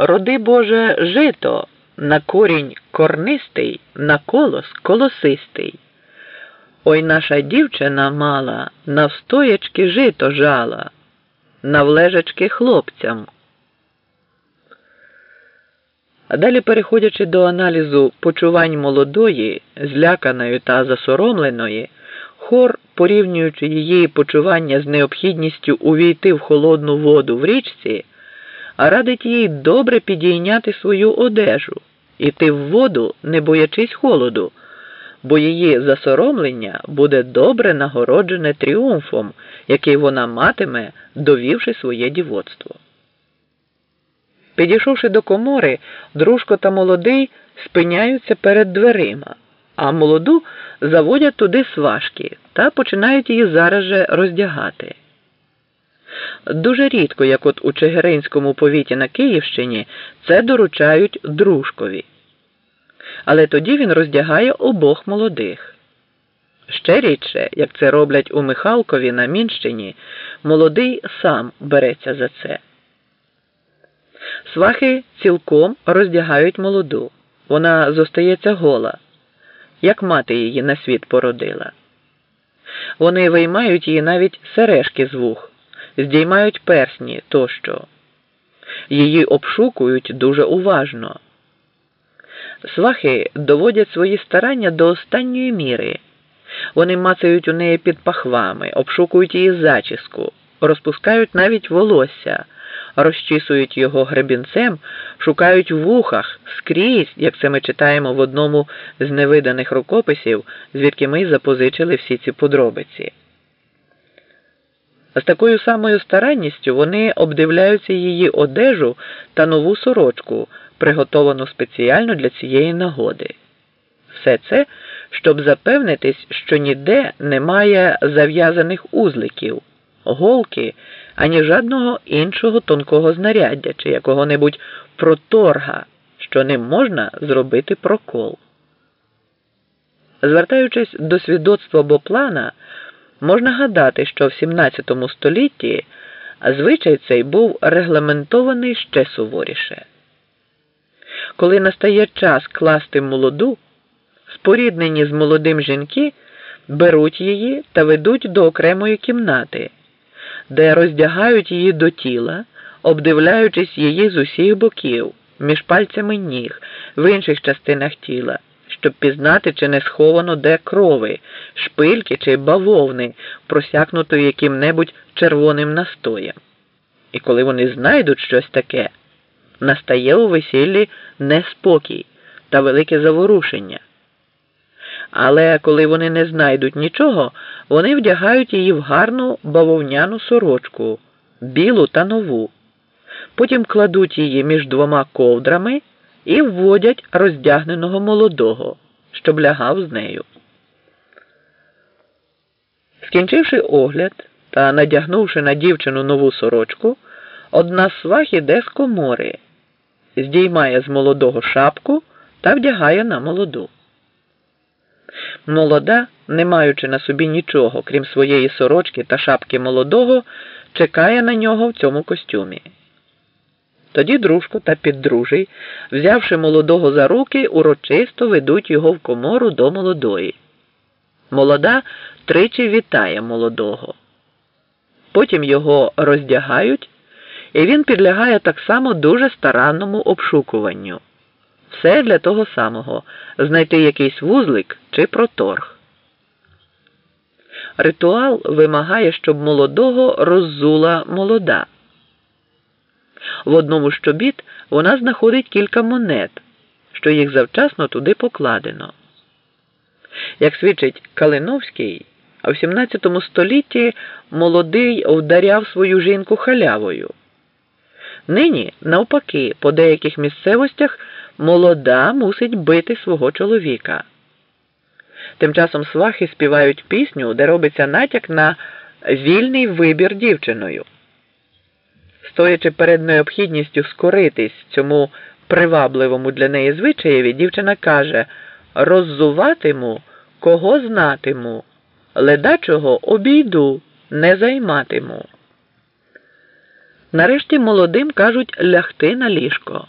Роди Боже жито, на корінь корнистий, на колос колосистий. Ой наша дівчина мала, навстоячки жито жала, навлежачки хлопцям. А далі, переходячи до аналізу почувань молодої, зляканої та засоромленої, хор, порівнюючи її почування з необхідністю увійти в холодну воду в річці, радить їй добре підійняти свою одежу, іти в воду, не боячись холоду, бо її засоромлення буде добре нагороджене тріумфом, який вона матиме, довівши своє дівоцтво. Підійшовши до комори, дружко та молодий спиняються перед дверима, а молоду заводять туди сважки та починають її зараз же роздягати. Дуже рідко, як от у Чигиринському повіті на Київщині, це доручають дружкові. Але тоді він роздягає обох молодих. Ще рідше, як це роблять у Михалкові на Мінщині, молодий сам береться за це. Свахи цілком роздягають молоду. Вона зостається гола, як мати її на світ породила. Вони виймають її навіть сережки з вух, здіймають персні тощо. Її обшукують дуже уважно. Свахи доводять свої старання до останньої міри. Вони мацають у неї під пахвами, обшукують її зачіску, розпускають навіть волосся розчісують його гребінцем, шукають в вухах скрізь, як це ми читаємо в одному з невиданих рукописів, звідки ми запозичили всі ці подробиці. З такою самою старанністю вони обдивляються її одежу та нову сорочку, приготовану спеціально для цієї нагоди. Все це, щоб запевнитись, що ніде немає зав'язаних узликів, голки ані жадного іншого тонкого знаряддя чи якого-небудь проторга, що ним можна зробити прокол. Звертаючись до свідоцтва Боплана, можна гадати, що в 17 столітті звичай цей був регламентований ще суворіше. Коли настає час класти молоду, споріднені з молодим жінки беруть її та ведуть до окремої кімнати де роздягають її до тіла, обдивляючись її з усіх боків, між пальцями ніг, в інших частинах тіла, щоб пізнати, чи не сховано де крови, шпильки чи бавовни, просякнутої яким-небудь червоним настоєм. І коли вони знайдуть щось таке, настає у весіллі неспокій та велике заворушення. Але коли вони не знайдуть нічого, вони вдягають її в гарну бавовняну сорочку, білу та нову. Потім кладуть її між двома ковдрами і вводять роздягненого молодого, щоб лягав з нею. Скінчивши огляд та надягнувши на дівчину нову сорочку, одна з свах іде з комори, здіймає з молодого шапку та вдягає на молоду. Молода, не маючи на собі нічого, крім своєї сорочки та шапки молодого, чекає на нього в цьому костюмі. Тоді дружко та піддружий, взявши молодого за руки, урочисто ведуть його в комору до молодої. Молода тричі вітає молодого. Потім його роздягають, і він підлягає так само дуже старанному обшукуванню. Все для того самого знайти якийсь вузлик чи проторг. Ритуал вимагає, щоб молодого роззула молода. В одному з чобіт вона знаходить кілька монет, що їх завчасно туди покладено. Як свідчить Калиновський, в 17 столітті молодий вдаряв свою жінку халявою. Нині, навпаки, по деяких місцевостях молода мусить бити свого чоловіка. Тим часом свахи співають пісню, де робиться натяк на вільний вибір дівчиною. Стоячи перед необхідністю скоритись цьому привабливому для неї звичаєві, дівчина каже роззуватиму, кого знатиму, ледачого обійду, не займатиму. Нарешті молодим кажуть лягти на ліжко.